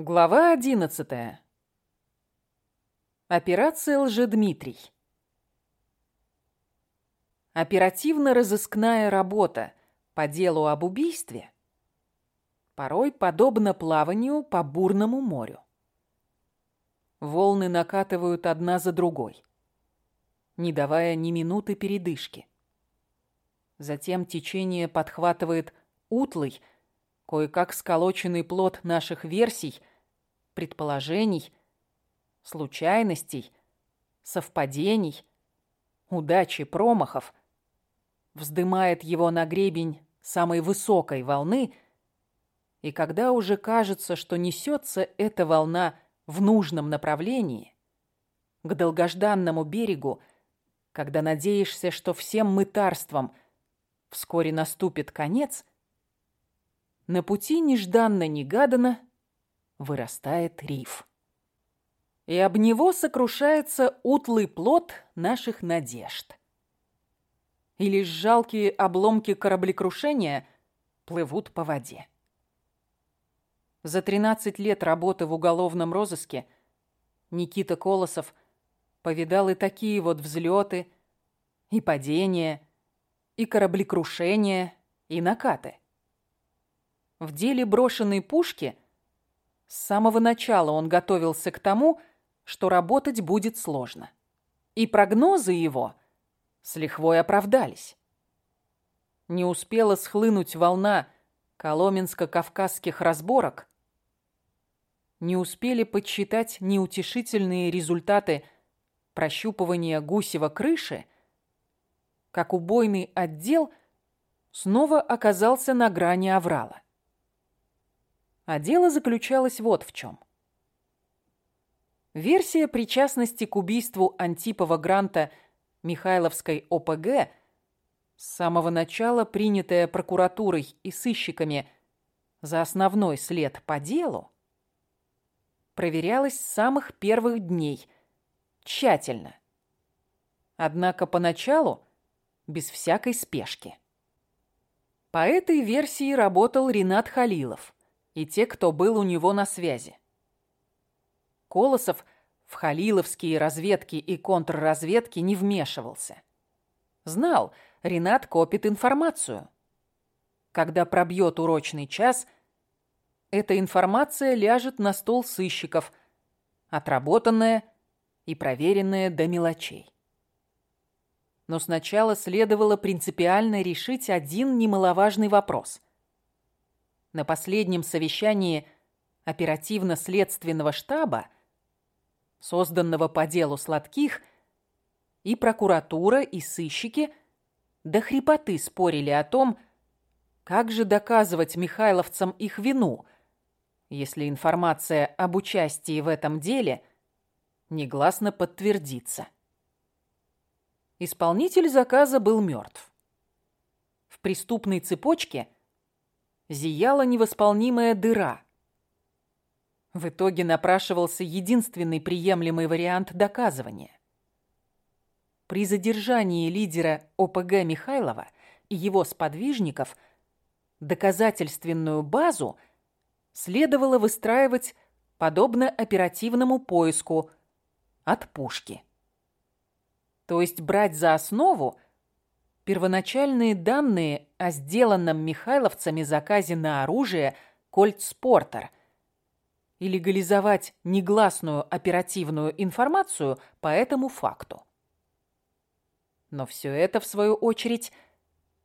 Глава одиннадцатая. Операция Лжедмитрий. Оперативно-розыскная работа по делу об убийстве порой подобна плаванию по бурному морю. Волны накатывают одна за другой, не давая ни минуты передышки. Затем течение подхватывает утлый, кое-как сколоченный плод наших версий, предположений, случайностей, совпадений, удачи, промахов, вздымает его на гребень самой высокой волны, и когда уже кажется, что несется эта волна в нужном направлении, к долгожданному берегу, когда надеешься, что всем мытарством вскоре наступит конец – на пути нежданно-негаданно вырастает риф. И об него сокрушается утлый плод наших надежд. И лишь жалкие обломки кораблекрушения плывут по воде. За 13 лет работы в уголовном розыске Никита Колосов повидал и такие вот взлеты, и падения, и кораблекрушения, и накаты. В деле брошенной пушки с самого начала он готовился к тому, что работать будет сложно. И прогнозы его с лихвой оправдались. Не успела схлынуть волна коломенско-кавказских разборок, не успели подсчитать неутешительные результаты прощупывания гусева крыши, как убойный отдел снова оказался на грани аврала. А дело заключалось вот в чем. Версия причастности к убийству Антипова Гранта Михайловской ОПГ с самого начала принятая прокуратурой и сыщиками за основной след по делу, проверялась с самых первых дней, тщательно. Однако поначалу без всякой спешки. По этой версии работал Ренат Халилов – и те, кто был у него на связи. Колосов в халиловские разведки и контрразведки не вмешивался. Знал, Ренат копит информацию. Когда пробьет урочный час, эта информация ляжет на стол сыщиков, отработанная и проверенная до мелочей. Но сначала следовало принципиально решить один немаловажный вопрос – на последнем совещании оперативно-следственного штаба, созданного по делу сладких, и прокуратура, и сыщики до хрипоты спорили о том, как же доказывать михайловцам их вину, если информация об участии в этом деле негласно подтвердится. Исполнитель заказа был мертв. В преступной цепочке – зияла невосполнимая дыра. В итоге напрашивался единственный приемлемый вариант доказывания. При задержании лидера ОПГ Михайлова и его сподвижников доказательственную базу следовало выстраивать подобно оперативному поиску от пушки. То есть брать за основу первоначальные данные о сделанном михайловцами заказе на оружие «Кольт Спортер» и легализовать негласную оперативную информацию по этому факту. Но все это, в свою очередь,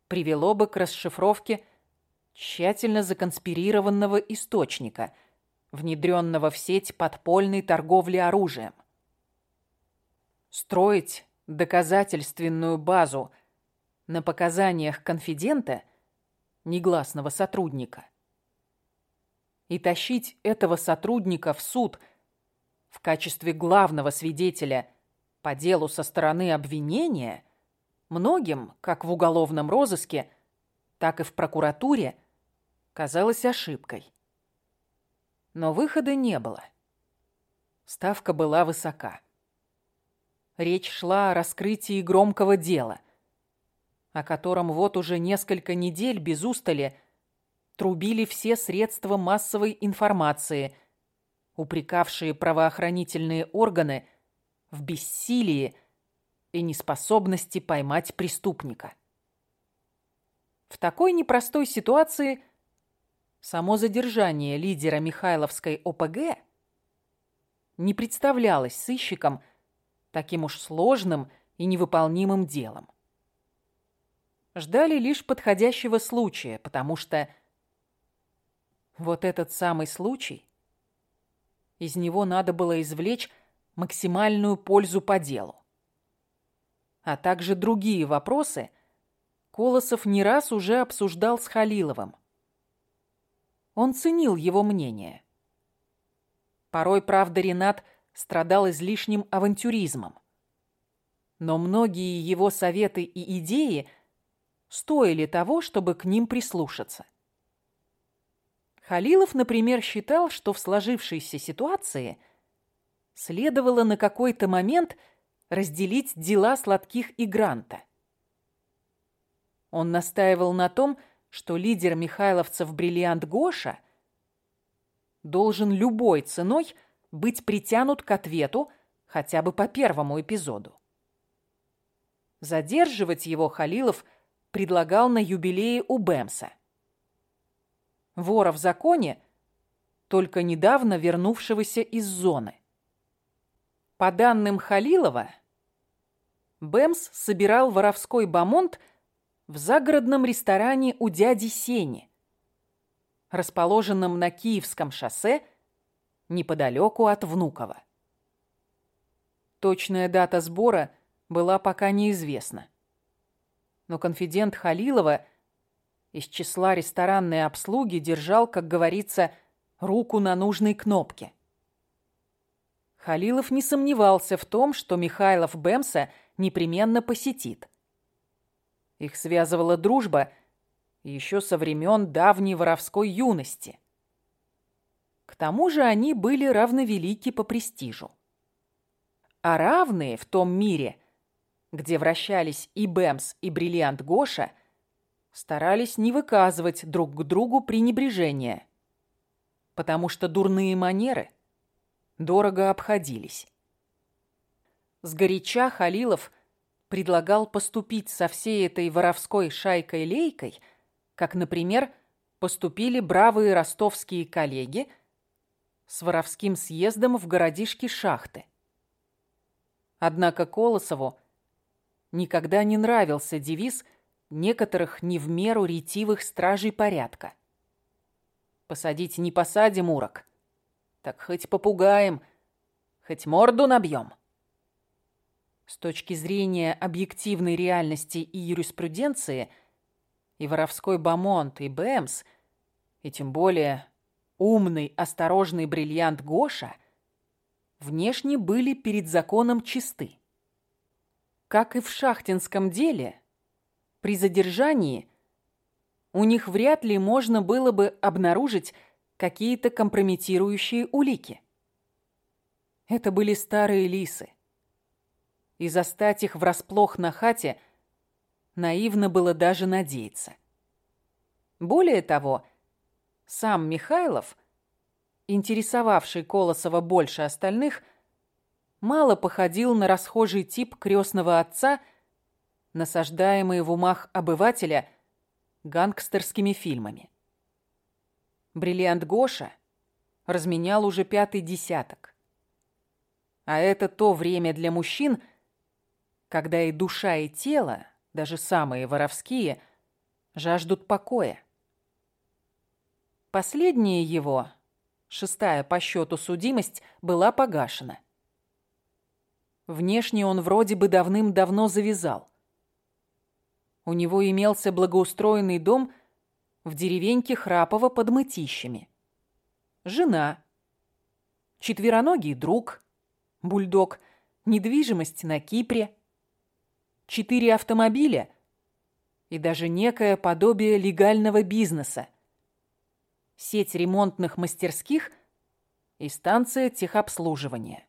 привело бы к расшифровке тщательно законспирированного источника, внедренного в сеть подпольной торговли оружием. Строить доказательственную базу – на показаниях конфидента, негласного сотрудника, и тащить этого сотрудника в суд в качестве главного свидетеля по делу со стороны обвинения многим, как в уголовном розыске, так и в прокуратуре, казалось ошибкой. Но выхода не было. Ставка была высока. Речь шла о раскрытии громкого дела – о котором вот уже несколько недель без устали трубили все средства массовой информации, упрекавшие правоохранительные органы в бессилии и неспособности поймать преступника. В такой непростой ситуации само задержание лидера Михайловской ОПГ не представлялось сыщикам таким уж сложным и невыполнимым делом. Ждали лишь подходящего случая, потому что вот этот самый случай, из него надо было извлечь максимальную пользу по делу. А также другие вопросы Колосов не раз уже обсуждал с Халиловым. Он ценил его мнение. Порой, правда, Ренат страдал излишним авантюризмом. Но многие его советы и идеи стоили того, чтобы к ним прислушаться. Халилов, например, считал, что в сложившейся ситуации следовало на какой-то момент разделить дела сладких и Гранта. Он настаивал на том, что лидер михайловцев Бриллиант Гоша должен любой ценой быть притянут к ответу хотя бы по первому эпизоду. Задерживать его Халилов предлагал на юбилее у Бэмса – вора в законе, только недавно вернувшегося из зоны. По данным Халилова, Бэмс собирал воровской бамонт в загородном ресторане у дяди Сени, расположенном на Киевском шоссе неподалеку от Внуково. Точная дата сбора была пока неизвестна. Но конфидент Халилова – из числа ресторанной обслуги держал, как говорится, руку на нужной кнопке. Халилов не сомневался в том, что Михайлов Бемса непременно посетит. Их связывала дружба еще со времен давней воровской юности. К тому же они были равновелики по престижу. А равные в том мире, где вращались и Бэмс, и Бриллиант Гоша – старались не выказывать друг к другу пренебрежения, потому что дурные манеры дорого обходились. Сгоряча Халилов предлагал поступить со всей этой воровской шайкой-лейкой, как, например, поступили бравые ростовские коллеги с воровским съездом в городишке Шахты. Однако Колосову никогда не нравился девиз некоторых не в меру ретивых стражей порядка. Посадить не посадим урок, так хоть попугаем, хоть морду набьем. С точки зрения объективной реальности и юриспруденции, и воровской Бамонт, и Бэмс, и тем более умный, осторожный бриллиант Гоша внешне были перед законом чисты. Как и в шахтинском деле, при задержании у них вряд ли можно было бы обнаружить какие-то компрометирующие улики. Это были старые лисы. И застать их врасплох на хате наивно было даже надеяться. Более того, сам Михайлов, интересовавший Колосова больше остальных, мало походил на расхожий тип крестного отца – насаждаемые в умах обывателя гангстерскими фильмами. Бриллиант Гоша разменял уже пятый десяток. А это то время для мужчин, когда и душа, и тело, даже самые воровские, жаждут покоя. Последняя его, шестая по счету судимость, была погашена. Внешне он вроде бы давным-давно завязал. У него имелся благоустроенный дом в деревеньке Храпово под Мытищами. Жена, четвероногий друг, бульдог, недвижимость на Кипре, четыре автомобиля и даже некое подобие легального бизнеса, сеть ремонтных мастерских и станция техобслуживания.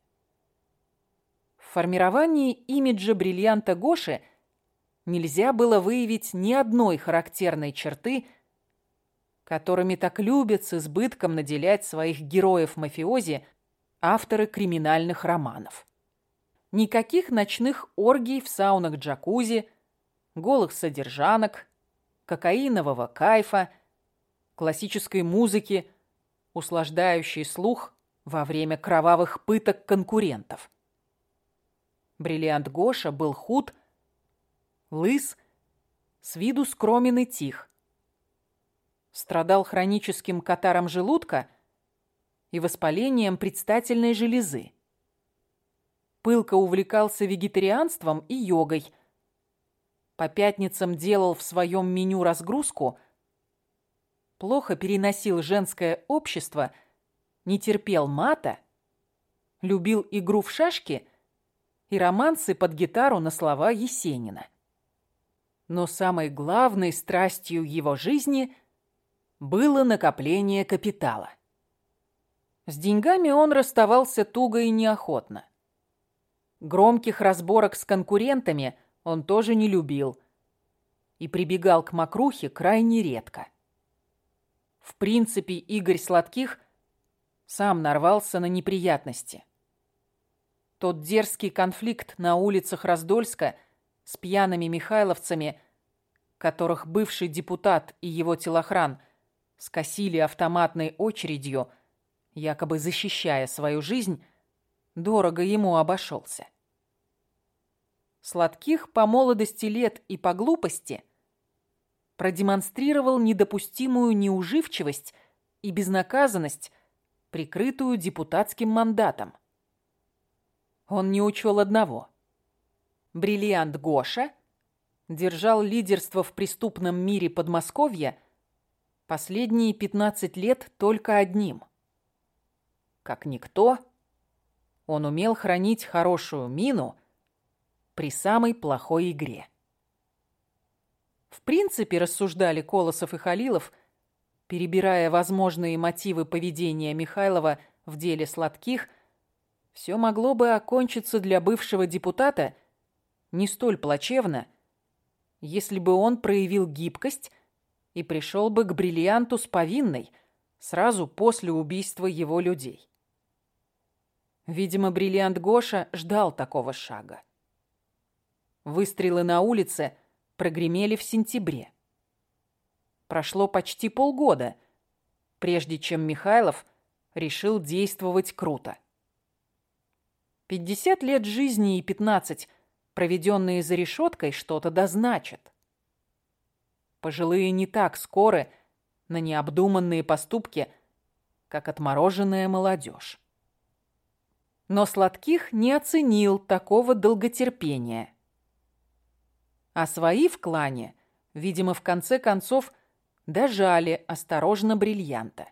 Формировании имиджа бриллианта Гоши – нельзя было выявить ни одной характерной черты, которыми так любят с избытком наделять своих героев-мафиози авторы криминальных романов. Никаких ночных оргий в саунах джакузи, голых содержанок, кокаинового кайфа, классической музыки, услаждающей слух во время кровавых пыток конкурентов. Бриллиант Гоша был худ, лыс, с виду скромен и тих. Страдал хроническим катаром желудка и воспалением предстательной железы пылко увлекался вегетарианством и йогой. По пятницам делал в своем меню разгрузку, плохо переносил женское общество, не терпел мата, любил игру в шашки и романсы под гитару на слова Есенина. Но самой главной страстью его жизни было накопление капитала. С деньгами он расставался туго и неохотно. Громких разборок с конкурентами он тоже не любил и прибегал к мокрухе крайне редко. В принципе, Игорь Сладких сам нарвался на неприятности. Тот дерзкий конфликт на улицах Раздольска с пьяными михайловцами, которых бывший депутат и его телохран скосили автоматной очередью, якобы защищая свою жизнь, дорого ему обошелся. Сладких по молодости лет и по глупости продемонстрировал недопустимую неуживчивость и безнаказанность, прикрытую депутатским мандатом. Он не учел одного. Бриллиант Гоша держал лидерство в преступном мире Подмосковья последние 15 лет только одним. Как никто, он умел хранить хорошую мину – при самой плохой игре. В принципе, рассуждали Колосов и Халилов, перебирая возможные мотивы поведения Михайлова в деле сладких, все могло бы окончиться для бывшего депутата не столь плачевно, если бы он проявил гибкость и пришел бы к бриллианту с повинной сразу после убийства его людей. Видимо, бриллиант Гоша ждал такого шага. Выстрелы на улице прогремели в сентябре. Прошло почти полгода, прежде чем Михайлов решил действовать круто. 50 лет жизни и 15, проведенные за решеткой, что-то дозначат. Пожилые не так скоры на необдуманные поступки, как отмороженная молодежь. Но Сладких не оценил такого долготерпения а свои в клане, видимо, в конце концов, дожали осторожно бриллианта.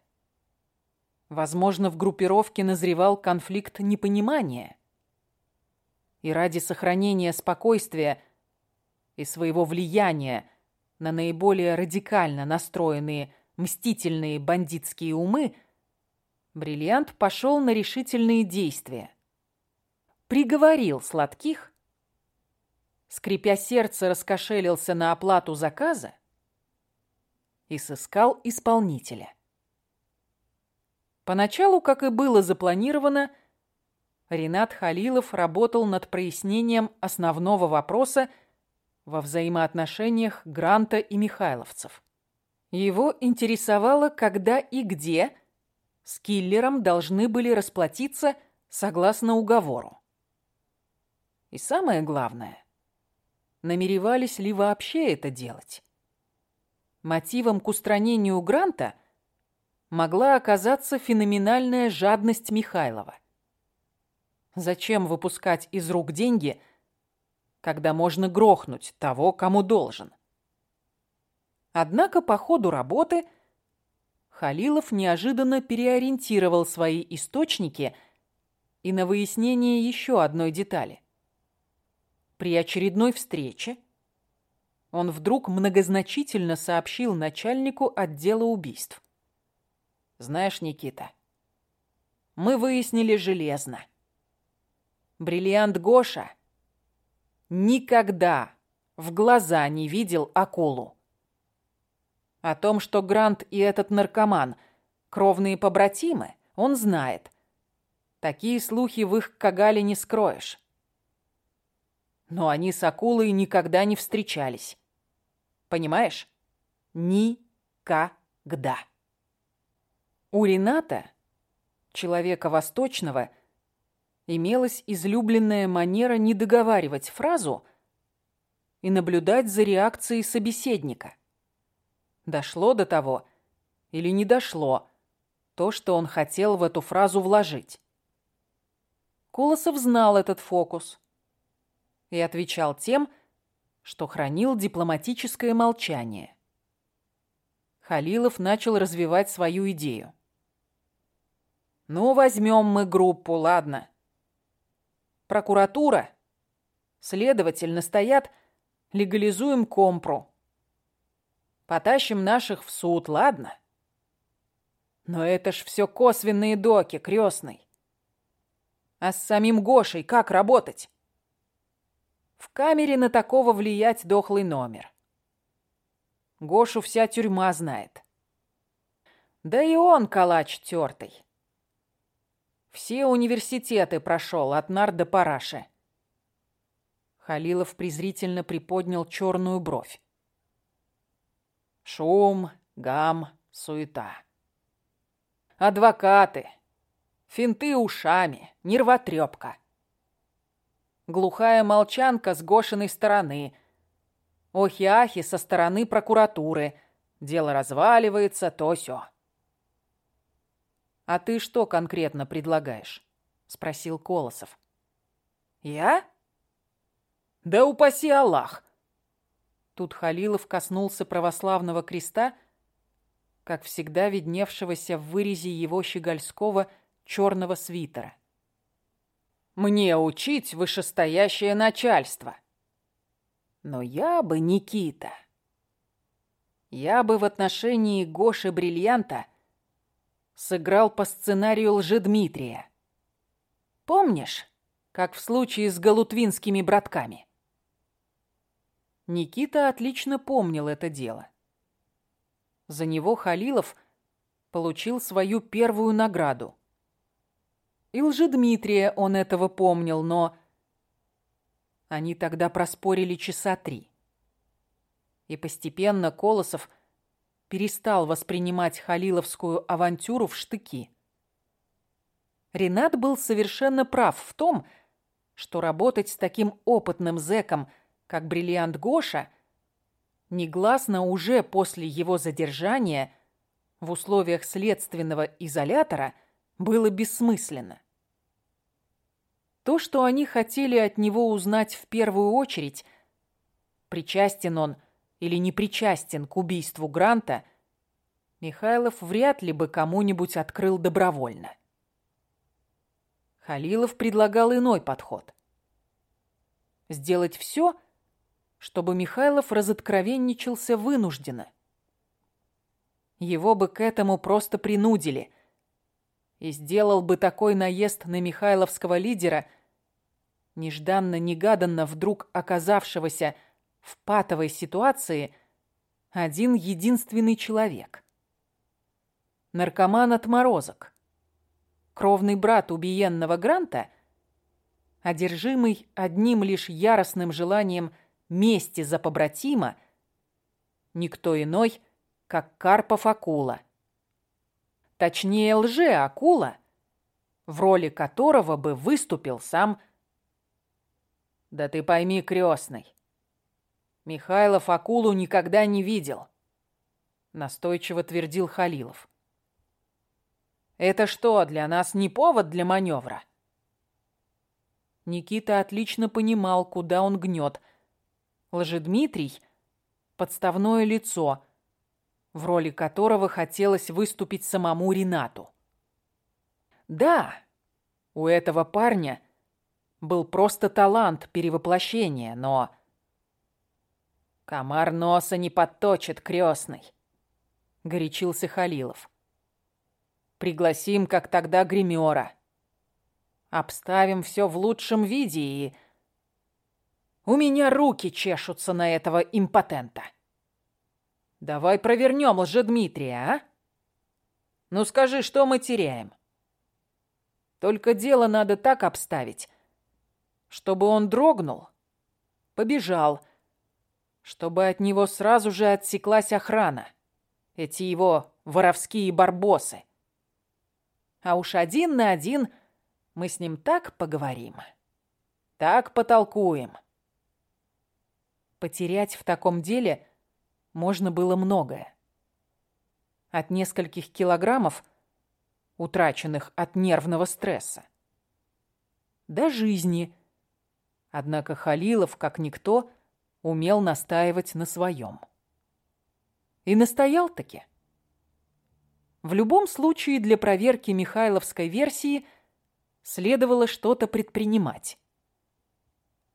Возможно, в группировке назревал конфликт непонимания. И ради сохранения спокойствия и своего влияния на наиболее радикально настроенные мстительные бандитские умы, бриллиант пошел на решительные действия. Приговорил сладких скрипя сердце, раскошелился на оплату заказа и сыскал исполнителя. Поначалу, как и было запланировано, Ренат Халилов работал над прояснением основного вопроса во взаимоотношениях Гранта и Михайловцев. Его интересовало, когда и где с киллером должны были расплатиться согласно уговору. И самое главное, намеревались ли вообще это делать. Мотивом к устранению Гранта могла оказаться феноменальная жадность Михайлова. Зачем выпускать из рук деньги, когда можно грохнуть того, кому должен? Однако по ходу работы Халилов неожиданно переориентировал свои источники и на выяснение еще одной детали. При очередной встрече он вдруг многозначительно сообщил начальнику отдела убийств. «Знаешь, Никита, мы выяснили железно. Бриллиант Гоша никогда в глаза не видел акулу. О том, что Грант и этот наркоман – кровные побратимы, он знает. Такие слухи в их кагале не скроешь. Но они с акулой никогда не встречались. Понимаешь? Никогда. У Рената, человека восточного, имелась излюбленная манера не договаривать фразу и наблюдать за реакцией собеседника. Дошло до того или не дошло то, что он хотел в эту фразу вложить. Колосов знал этот фокус и отвечал тем, что хранил дипломатическое молчание. Халилов начал развивать свою идею. «Ну, возьмем мы группу, ладно. Прокуратура, следователь настоят, легализуем компру. Потащим наших в суд, ладно? Но это ж все косвенные доки, крестный. А с самим Гошей как работать? В камере на такого влиять дохлый номер. Гошу вся тюрьма знает. Да и он калач тертый. Все университеты прошел от нар до параши. Халилов презрительно приподнял черную бровь. Шум, гам, суета. Адвокаты. Финты ушами, нервотрепка. Глухая молчанка с Гошиной стороны. Охи-ахи со стороны прокуратуры. Дело разваливается, то сё. «А ты что конкретно предлагаешь?» — спросил Колосов. «Я?» «Да упаси Аллах!» Тут Халилов коснулся православного креста, как всегда видневшегося в вырезе его щегольского черного свитера. «Мне учить вышестоящее начальство!» Но я бы, Никита, я бы в отношении Гоши Бриллианта сыграл по сценарию Лжедмитрия. Помнишь, как в случае с галутвинскими братками? Никита отлично помнил это дело. За него Халилов получил свою первую награду. И Лжедмитрия он этого помнил, но... Они тогда проспорили часа три. И постепенно Колосов перестал воспринимать халиловскую авантюру в штыки. Ренат был совершенно прав в том, что работать с таким опытным зэком, как бриллиант Гоша, негласно уже после его задержания в условиях следственного изолятора было бессмысленно. То, что они хотели от него узнать в первую очередь, причастен он – или не причастен к убийству Гранта, Михайлов вряд ли бы кому-нибудь открыл добровольно. Халилов предлагал иной подход. Сделать все, чтобы Михайлов разоткровенничался вынужденно. Его бы к этому просто принудили. И сделал бы такой наезд на Михайловского лидера, нежданно-негаданно вдруг оказавшегося в патовой ситуации один единственный человек. Наркоман отморозок. Кровный брат убиенного Гранта, одержимый одним лишь яростным желанием мести за побратима, никто иной, как Карпов Акула. Точнее, лже-акула, в роли которого бы выступил сам... Да ты пойми, крестный, Михайлов акулу никогда не видел, настойчиво твердил Халилов. Это что, для нас не повод для маневра? Никита отлично понимал, куда он гнет. Лжедмитрий — подставное лицо, в роли которого хотелось выступить самому Ренату. Да, у этого парня был просто талант перевоплощения, но «Комар носа не подточит, крестный», — горячился Халилов. «Пригласим, как тогда, гримера. Обставим все в лучшем виде и... У меня руки чешутся на этого импотента. Давай провернем лжедмитрия, а? Ну скажи, что мы теряем?» Только дело надо так обставить, чтобы он дрогнул, побежал, чтобы от него сразу же отсеклась охрана. Эти его воровские барбосы. А уж один на один мы с ним так поговорим, так потолкуем. Потерять в таком деле можно было многое. От нескольких килограммов, утраченных от нервного стресса, до жизни. Однако Халилов, как никто, умел настаивать на своем. И настоял-таки. В любом случае для проверки Михайловской версии следовало что-то предпринимать.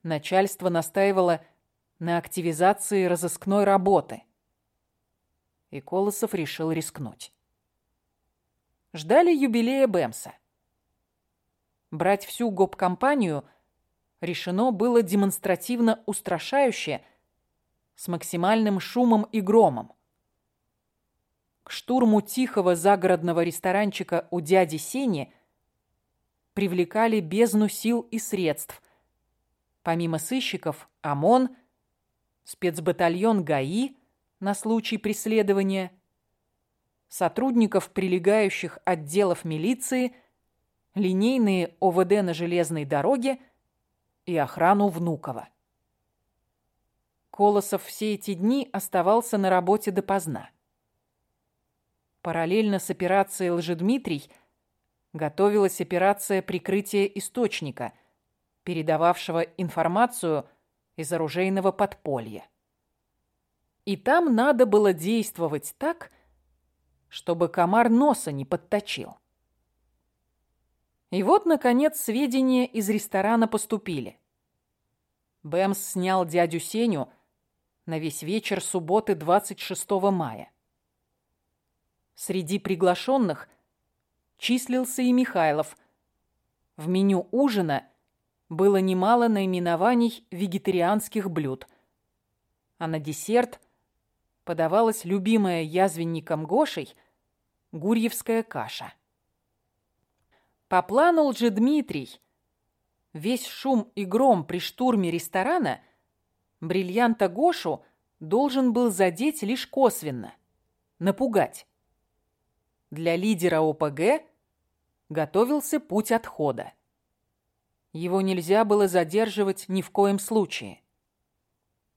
Начальство настаивало на активизации разыскной работы. И Колосов решил рискнуть. Ждали юбилея Бэмса. Брать всю гоп-компанию решено было демонстративно устрашающе, с максимальным шумом и громом. К штурму тихого загородного ресторанчика у дяди Сени привлекали бездну сил и средств. Помимо сыщиков, ОМОН, спецбатальон ГАИ на случай преследования, сотрудников прилегающих отделов милиции, линейные ОВД на железной дороге и охрану Внукова. Колосов все эти дни оставался на работе допоздна. Параллельно с операцией «Лжедмитрий» готовилась операция прикрытия источника, передававшего информацию из оружейного подполья. И там надо было действовать так, чтобы комар носа не подточил. И вот, наконец, сведения из ресторана поступили. Бэмс снял дядю Сеню на весь вечер субботы 26 мая. Среди приглашенных числился и Михайлов. В меню ужина было немало наименований вегетарианских блюд, а на десерт подавалась любимая язвенником Гошей гурьевская каша. По плану Дмитрий весь шум и гром при штурме ресторана бриллианта Гошу должен был задеть лишь косвенно, напугать. Для лидера ОПГ готовился путь отхода. Его нельзя было задерживать ни в коем случае.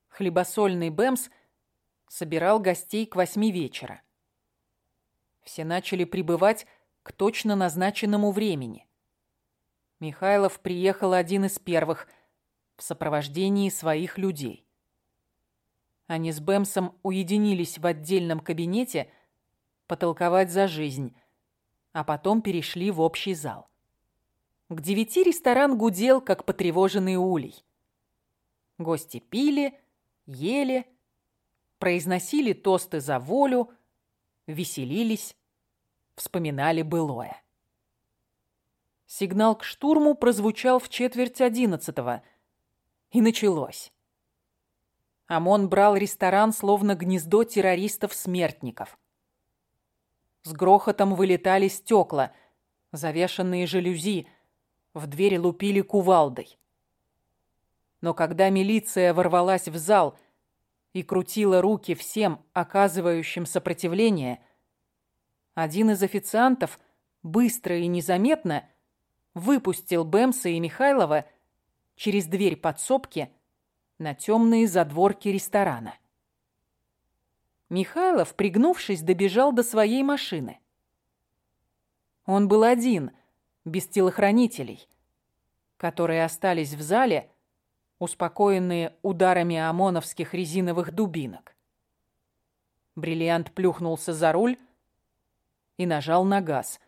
Хлебосольный Бэмс собирал гостей к восьми вечера. Все начали прибывать к точно назначенному времени. Михайлов приехал один из первых в сопровождении своих людей. Они с Бэмсом уединились в отдельном кабинете – потолковать за жизнь, а потом перешли в общий зал. К девяти ресторан гудел, как потревоженный улей. Гости пили, ели, произносили тосты за волю, веселились, вспоминали былое. Сигнал к штурму прозвучал в четверть одиннадцатого, и началось. ОМОН брал ресторан, словно гнездо террористов-смертников. С грохотом вылетали стекла, завешенные жалюзи, в двери лупили кувалдой. Но когда милиция ворвалась в зал и крутила руки всем, оказывающим сопротивление, один из официантов быстро и незаметно выпустил Бэмса и Михайлова через дверь подсобки на темные задворки ресторана. Михайлов, пригнувшись, добежал до своей машины. Он был один, без телохранителей, которые остались в зале, успокоенные ударами ОМОНовских резиновых дубинок. Бриллиант плюхнулся за руль и нажал на газ.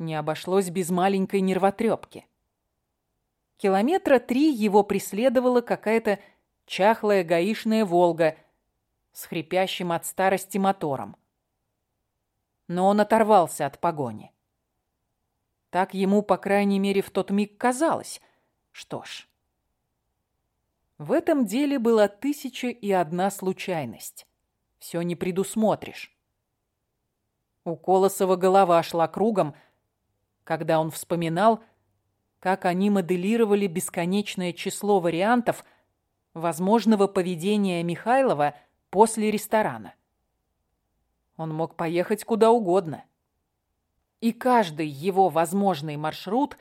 Не обошлось без маленькой нервотрепки. Километра три его преследовала какая-то чахлая гаишная «Волга», с хрипящим от старости мотором. Но он оторвался от погони. Так ему, по крайней мере, в тот миг казалось. Что ж, в этом деле была тысяча и одна случайность. Все не предусмотришь. У Колосова голова шла кругом, когда он вспоминал, как они моделировали бесконечное число вариантов возможного поведения Михайлова после ресторана. Он мог поехать куда угодно. И каждый его возможный маршрут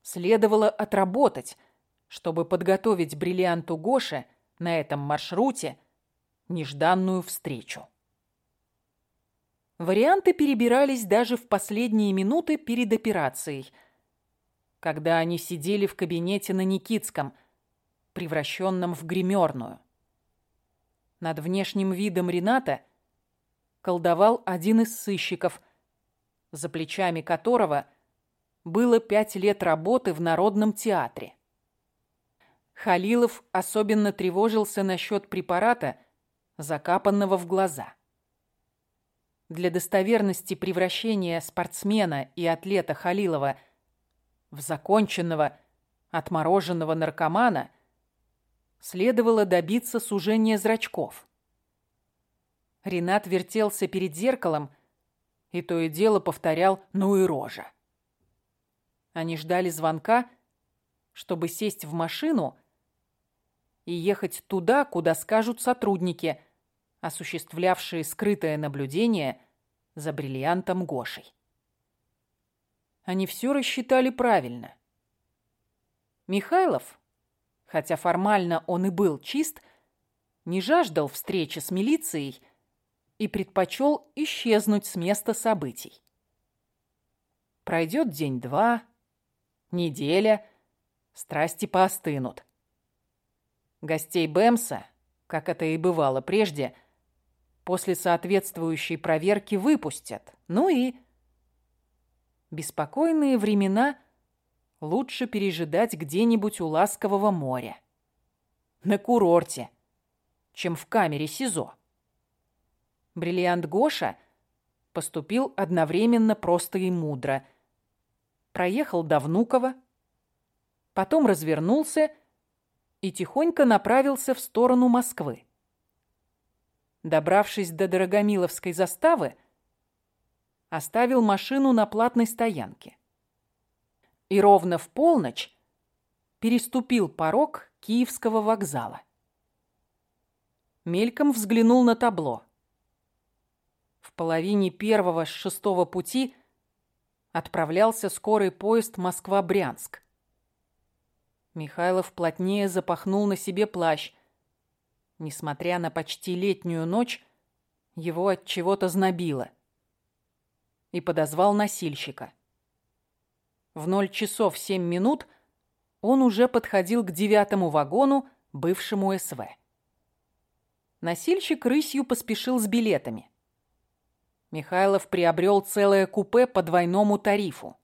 следовало отработать, чтобы подготовить бриллианту Гоше на этом маршруте нежданную встречу. Варианты перебирались даже в последние минуты перед операцией, когда они сидели в кабинете на Никитском, превращенном в гримерную. Над внешним видом Рената колдовал один из сыщиков, за плечами которого было пять лет работы в Народном театре. Халилов особенно тревожился насчет препарата, закапанного в глаза. Для достоверности превращения спортсмена и атлета Халилова в законченного, отмороженного наркомана следовало добиться сужения зрачков. Ренат вертелся перед зеркалом и то и дело повторял «ну и рожа». Они ждали звонка, чтобы сесть в машину и ехать туда, куда скажут сотрудники, осуществлявшие скрытое наблюдение за бриллиантом Гошей. Они все рассчитали правильно. Михайлов, хотя формально он и был чист, не жаждал встречи с милицией и предпочел исчезнуть с места событий. Пройдет день-два, неделя, страсти поостынут. Гостей Бэмса, как это и бывало прежде, после соответствующей проверки выпустят. Ну и... Беспокойные времена лучше пережидать где-нибудь у ласкового моря. На курорте, чем в камере СИЗО. Бриллиант Гоша поступил одновременно просто и мудро. Проехал до Внуково, потом развернулся и тихонько направился в сторону Москвы. Добравшись до Дорогомиловской заставы, оставил машину на платной стоянке. И ровно в полночь переступил порог Киевского вокзала. Мельком взглянул на табло. В половине первого с шестого пути отправлялся скорый поезд Москва-Брянск. Михайлов плотнее запахнул на себе плащ. Несмотря на почти летнюю ночь, его от чего-то знобило. И подозвал носильщика. В ноль часов семь минут он уже подходил к девятому вагону, бывшему СВ. Носильщик рысью поспешил с билетами. Михайлов приобрел целое купе по двойному тарифу.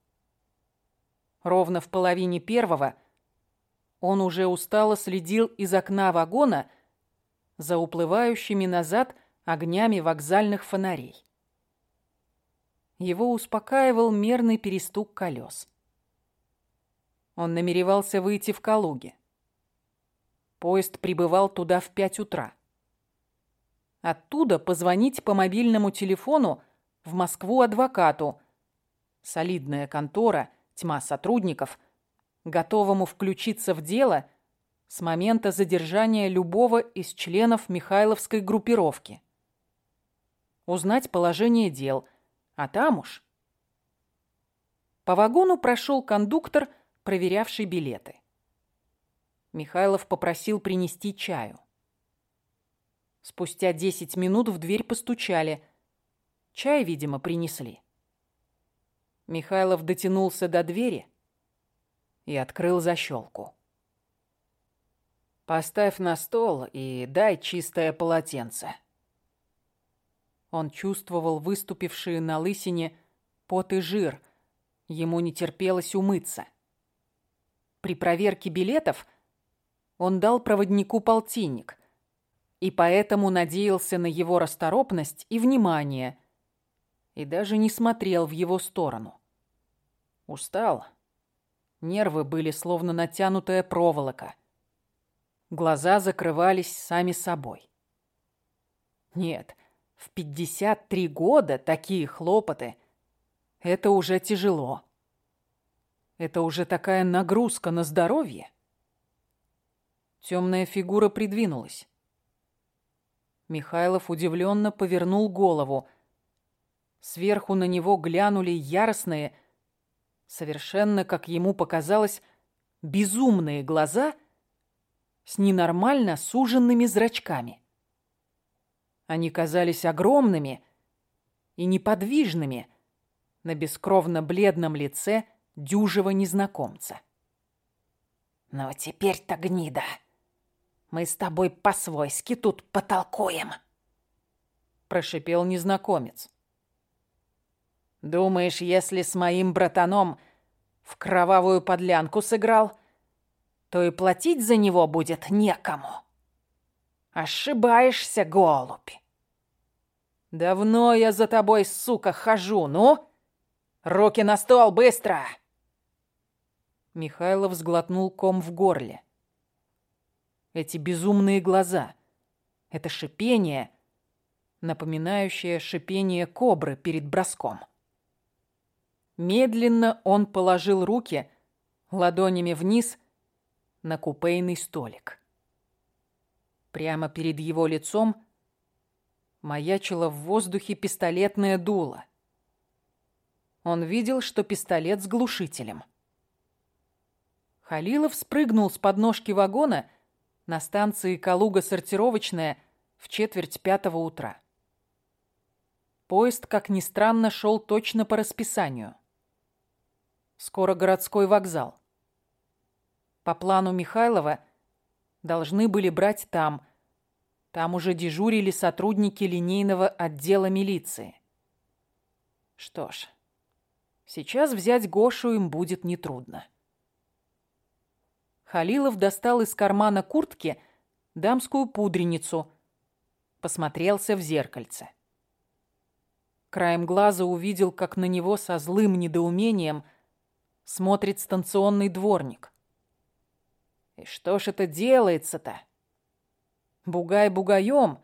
Ровно в половине первого – он уже устало следил из окна вагона за уплывающими назад огнями вокзальных фонарей. Его успокаивал мерный перестук колес. Он намеревался выйти в Калуге. Поезд прибывал туда в пять утра. Оттуда позвонить по мобильному телефону в Москву адвокату. Солидная контора, тьма сотрудников – готовому включиться в дело с момента задержания любого из членов Михайловской группировки. Узнать положение дел, а там уж... По вагону прошел кондуктор, проверявший билеты. Михайлов попросил принести чаю. Спустя десять минут в дверь постучали. Чай, видимо, принесли. Михайлов дотянулся до двери, и открыл защелку. «Поставь на стол и дай чистое полотенце». Он чувствовал выступившие на лысине пот и жир. Ему не терпелось умыться. При проверке билетов он дал проводнику полтинник и поэтому надеялся на его расторопность и внимание и даже не смотрел в его сторону. Устал Нервы были словно натянутая проволока. Глаза закрывались сами собой. Нет, в 53 года такие хлопоты — это уже тяжело. Это уже такая нагрузка на здоровье. Темная фигура придвинулась. Михайлов удивленно повернул голову. Сверху на него глянули яростные, совершенно, как ему показалось, безумные глаза с ненормально суженными зрачками. Они казались огромными и неподвижными на бескровно-бледном лице дюжего незнакомца. «Ну, теперь-то гнида!» Мы с тобой по-свойски тут потолкуем. Прошипел незнакомец. Думаешь, если с моим братаном в кровавую подлянку сыграл, то и платить за него будет некому? Ошибаешься, голубь. Давно я за тобой, сука, хожу, ну? Руки на стол, быстро!» Михайлов сглотнул ком в горле. Эти безумные глаза. Это шипение, напоминающее шипение кобры перед броском. Медленно он положил руки ладонями вниз на купейный столик. Прямо перед его лицом маячило в воздухе пистолетное дуло. Он видел, что пистолет с глушителем. Халилов спрыгнул с подножки вагона на станции Калуга-Сортировочная в четверть пятого утра. Поезд, как ни странно, шел точно по расписанию. Скоро городской вокзал. По плану Михайлова должны были брать там. Там уже дежурили сотрудники линейного отдела милиции. Что ж, сейчас взять Гошу им будет нетрудно. Халилов достал из кармана куртки дамскую пудреницу, посмотрелся в зеркальце. Краем глаза увидел, как на него со злым недоумением смотрит станционный дворник. И что ж это делается-то? Бугай бугаем,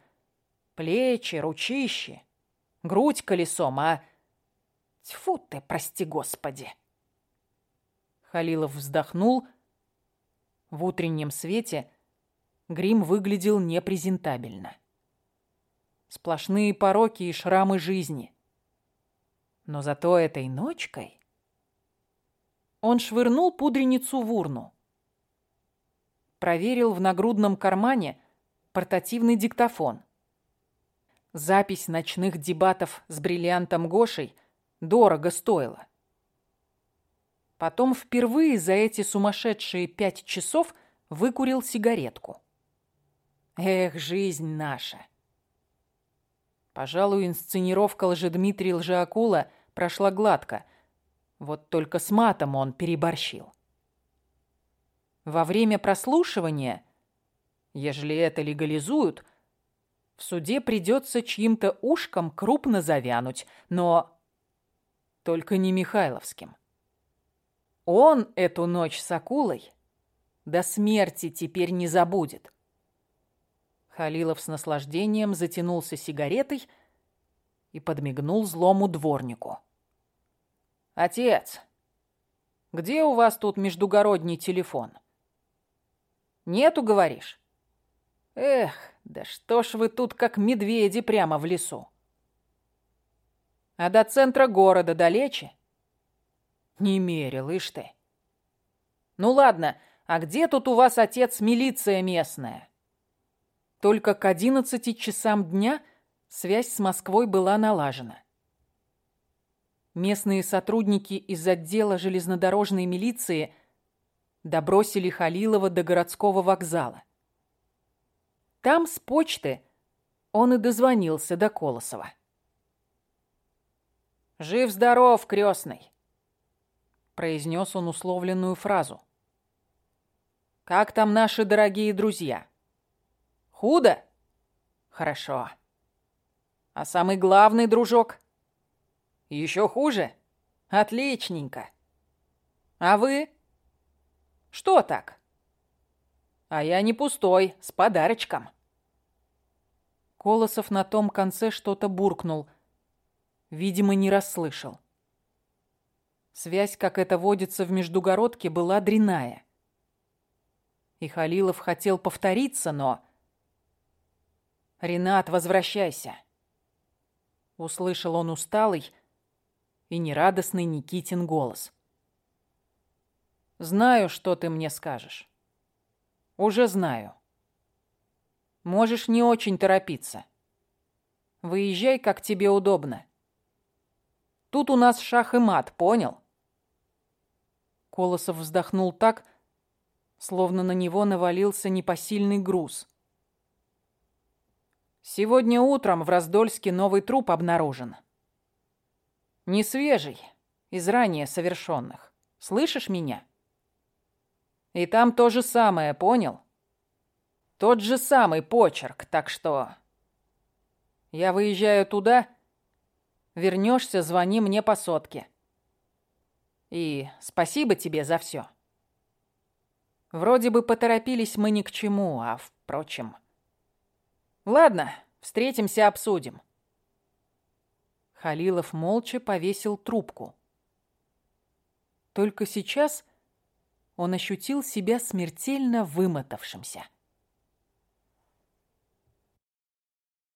плечи, ручищи, грудь колесом, а... Тьфу ты, прости господи! Халилов вздохнул в утреннем свете грим выглядел непрезентабельно. Сплошные пороки и шрамы жизни. Но зато этой ночкой... Он швырнул пудреницу в урну. Проверил в нагрудном кармане портативный диктофон. Запись ночных дебатов с бриллиантом Гошей дорого стоила. Потом впервые за эти сумасшедшие пять часов выкурил сигаретку. Эх, жизнь наша! Пожалуй, инсценировка Лжедмитрия Лжеакула прошла гладко. Вот только с матом он переборщил. Во время прослушивания, ежели это легализуют, в суде придется чьим-то ушком крупно завянуть, но только не Михайловским. Он эту ночь с акулой до смерти теперь не забудет. Халилов с наслаждением затянулся сигаретой и подмигнул злому дворнику. «Отец, где у вас тут междугородний телефон?» «Нету, говоришь?» «Эх, да что ж вы тут как медведи прямо в лесу?» «А до центра города далече?» Не мерил, ишь ты. Ну ладно, а где тут у вас, отец, милиция местная? Только к одиннадцати часам дня связь с Москвой была налажена. Местные сотрудники из отдела железнодорожной милиции добросили Халилова до городского вокзала. Там с почты он и дозвонился до Колосова. «Жив-здоров, крестный!» произнес он условленную фразу. «Как там наши дорогие друзья? Худо? Хорошо. А самый главный дружок? Еще хуже? Отличненько. А вы? Что так? А я не пустой, с подарочком». Колосов на том конце что-то буркнул. Видимо, не расслышал. Связь, как это водится в междугородке, была дряная. И Халилов хотел повториться, но... «Ренат, возвращайся!» Услышал он усталый и нерадостный Никитин голос. «Знаю, что ты мне скажешь. Уже знаю. Можешь не очень торопиться. Выезжай, как тебе удобно. Тут у нас шах и мат, понял?» Колосов вздохнул так, словно на него навалился непосильный груз. Сегодня утром в Раздольске новый труп обнаружен. Не свежий, из ранее совершенных. Слышишь меня? И там то же самое, понял? Тот же самый почерк, так что... Я выезжаю туда, вернешься, звони мне по сотке. И спасибо тебе за все. Вроде бы поторопились мы ни к чему, а впрочем... Ладно, встретимся, обсудим. Халилов молча повесил трубку. Только сейчас он ощутил себя смертельно вымотавшимся.